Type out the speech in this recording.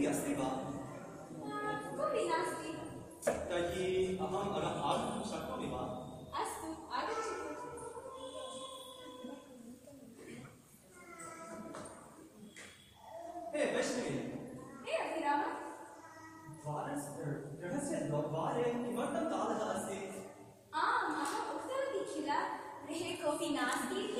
कोऽपि अस्ति वा कोऽपि नास्ति तर्हि अहम् अधः आगन्तुं शक्नोमि वा अस्तु आगच्छतु हे। वैष्णवी। हे अभिराम। द्वारस्य गृहस्य द्वारे किमर्थं तालः अस्ति हाँ, आम् अहम् उक्तवती किल गृहे कोऽपि नास्ति इति अय्यो